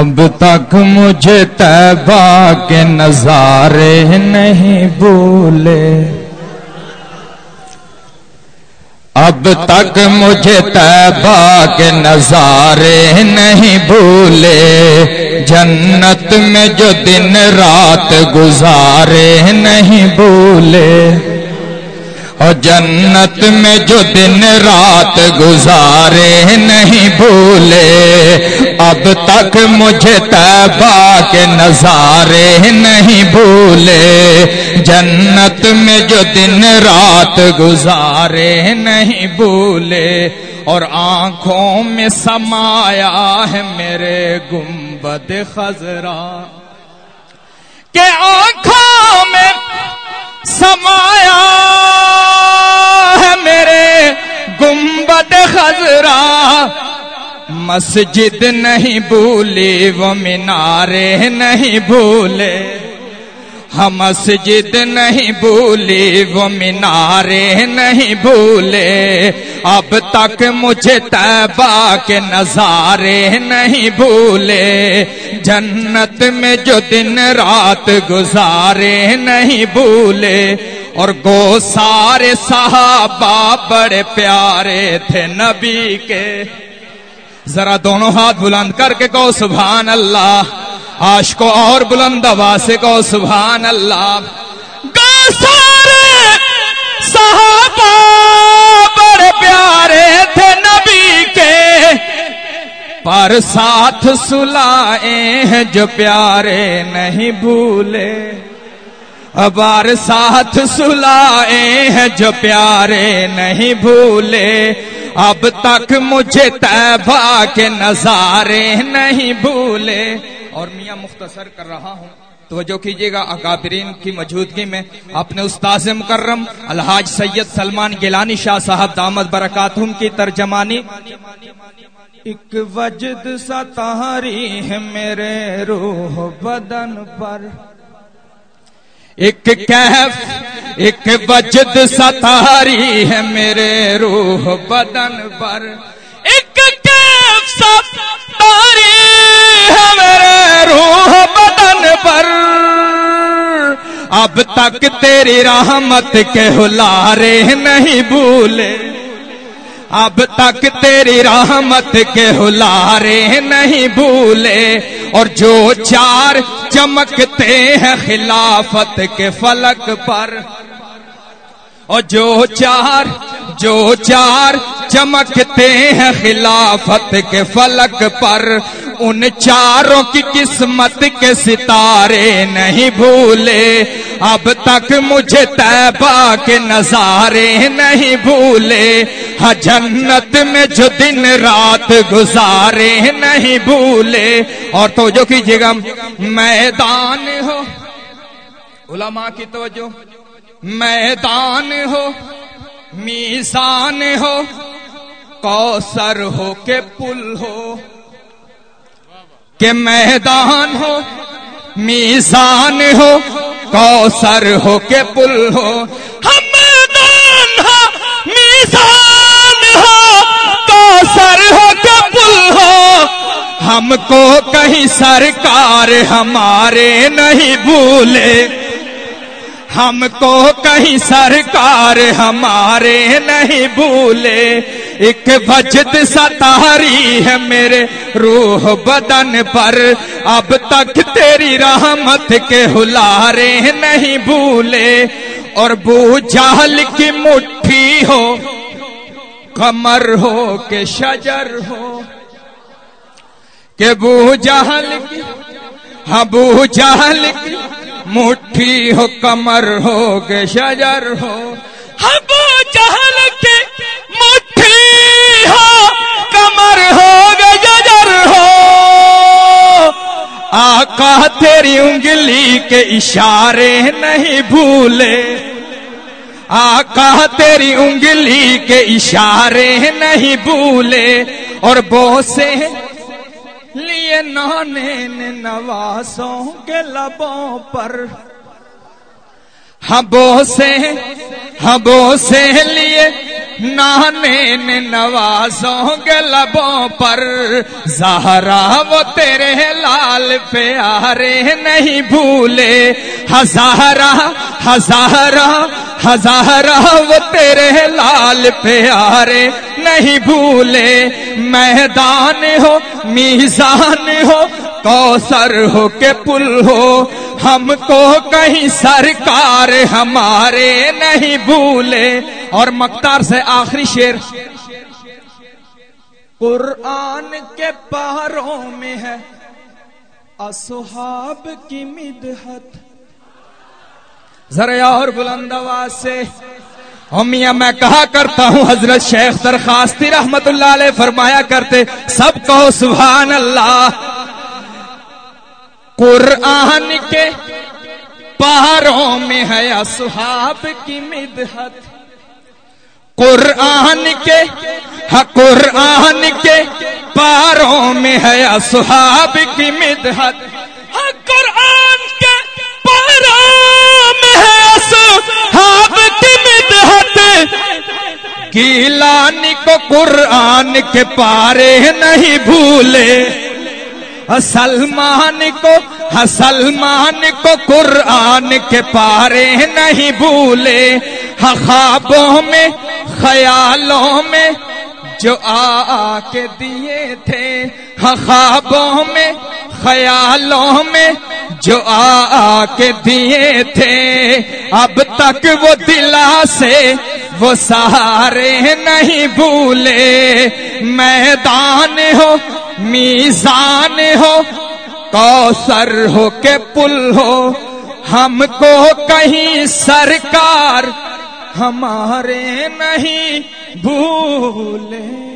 اب تک مجھے تیبا کے نظارے نہیں بھولے۔ اب تک مجھے تیبا کے نظارے نہیں بھولے۔ جنت میں جو دن رات گزارے نہیں بھولے۔ اور جنت میں جو دن رات گزارے نہیں بھولے، اب تک مجھے تیبا کے نظارے نہیں بھولے۔ جنت میں جو دن رات گزارے نہیں بھولے، اور آنکھوں میں سمایا ہے میرے گنبد خزرا کہ آنکھوں میں سمایا گنبد مسجد نہیں بھولی وہ مینارے نہیں بھولے۔ ہم مسجد نہیں بھولی وہ مینارے نہیں بھولے۔ اب تک مجھے تیبا کے نظارے نہیں بھولے۔ جنت میں جو دن رات گزارے نہیں بھولے۔ اور گو سارے صحابہ بڑے پیارے تھے نبی کے۔ ذرا دونوں ہاتھ بلند کر کے کہو سبحان اللہ۔ آش کو اور بلند آواز سے کہو سبحان اللہ۔ گو سارے صحابہ بڑے پیارے تھے نبی کے۔ پر ساتھ سلائے ہیں جو پیارے نہیں بھولے۔ ابار ساتھ سلائے ہیں جو پیارے نہیں بھولے۔ اب تک مجھے تیبا کے نظارے نہیں بھولے۔ اور میاں مختصر کر رہا ہوں۔ توجہ کیجیے گا اکابرین کی موجودگی میں۔ اپنے استاذ مکرم الحاج سید سلمان گیلانی شاہ صاحب دامد برکاتہم کی ترجمانی۔ ایک وجد ستاری ہے میرے روح بدن پر۔ ایک کیف، ایک وجد ستاری ہے میرے روح بدن پر۔ ایک کیف ستاری ہے میرے روح بدن پر۔ اب تک تیری رحمت کے ہلارے نہیں بھولے۔ اب تک تیری رحمت کے ہلارے نہیں بھولے اور جو چار چمکتے ہیں خلافت کے فلک پر اور جو چار جو چار چمکتے ہیں خلافت کے فلک پر ان چاروں کی قسمت کے ستارے نہیں بھولے اب تک مجھے تیبا کے نظارے نہیں بھولے ہاں جنت میں جو دن رات گزارے نہیں بھولے۔ اور تو جو کیجیے گا، میدان ہو۔ علماء کی توجہ، میدان ہو۔ میزان ہو۔ کوسر ہو کے پل ہو۔ کہ میدان ہو۔ میزان ہو۔ کوسر ہو کے پل ہو۔ ہم کو کہیں سرکار ہمارے نہیں بھولے۔ ہم کو کہیں سرکار ہمارے نہیں بھولے۔ ایک بجت ستاری ہے میرے روح بدن پر۔ اب تک تیری رحمت کے ہلارے نہیں بھولے۔ اور بو جہل کی مٹھی ہو، کمر ہو کہ شجر ہو۔ کہ بو جہل کی ہاں بو جہل کی، مٹھی ہو، کمر ہو، کہ شجر ہو۔ ہاں ہب جہل کی، مٹھی ہو، کمر ہو گے ججر ہو۔ آقا تیری انگلی کے اشارے نہیں بھولے۔ آقا تیری انگلی کے اشارے نہیں بھولے۔ اور بہت سے لیے نانے نوازوں کے لبوں پر۔ ہبوں سے ہبوں سے لیے نانے نے نوازوں گے لبوں پر۔ زہرا وہ تیرے لال پیارے نہیں بھولے۔ ہزارہ ہزارہ ہزارہ وہ تیرے لال پیارے، نہیں بھولے، میدان ہو، میزان ہو کوسر ہو کے پل ہو۔ ہم کو کہیں سرکار ہمارے نہیں بھولے۔ اور مکتار سے آخری شیر قرآن کے پاروں میں ہے، اصحاب کی مدحت۔ ذرا اور بلند آواز سے۔ میاں میں کہا کرتا ہوں، حضرت شیخ درخواستی رحمت اللہ علیہ فرمایا کرتے، سب کہو سبحان اللہ۔ قرآن کے پاروں میں ہے اصحاب کی مدحت۔ قرآن کے ہاں قرآن کے پاروں میں ہے اصحاب کی مدحت۔ ہاں قرآن کے پاروں گیلانی کو قرآن کے پارے نہیں بھولے۔ سلمان کو سلمان کو قرآن کے پارے نہیں بھولے۔ خوابوں میں، خیالوں میں جو آ کے دیے تھے۔ خوابوں میں، خیالوں میں جو آ کے دیے تھے۔ اب تک وہ دلا سے وہ سارے نہیں بھولے۔ میدان ہو، میزان ہو، کوثر ہو کے پل ہو۔ ہم کو کہیں سرکار ہمارے نہیں بھولے۔